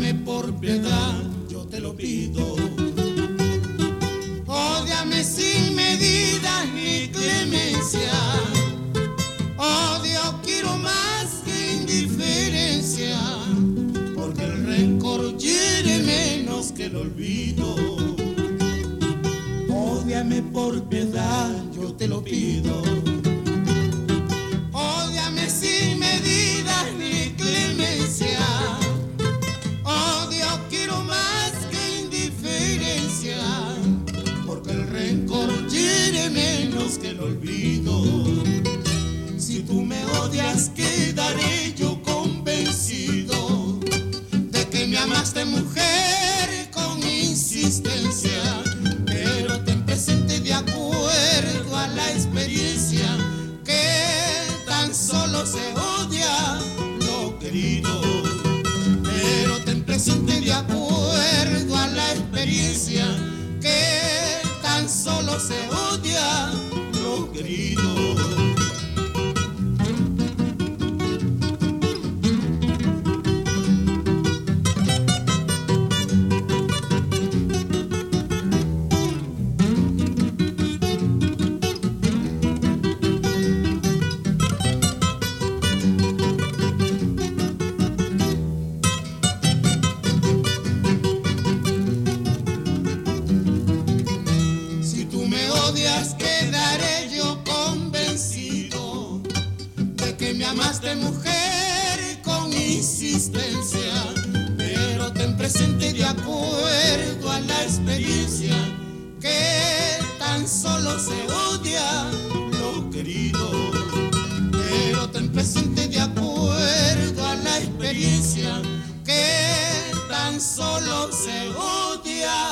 Ódiame por piedad, yo te lo pido. Ódiame sin medida ni clemencia. Oh, Odio quiero más que indiferencia, porque el rencor quiere menos que el olvido. Ódiame por piedad, yo te lo pido. Insistencia. Odias, quedaré yo convencido de que me amaste mujer con insistencia. Pero ten presente de acuerdo a la experiencia que tan solo se odia lo querido. Pero ten presente de acuerdo a la experiencia que tan solo se odia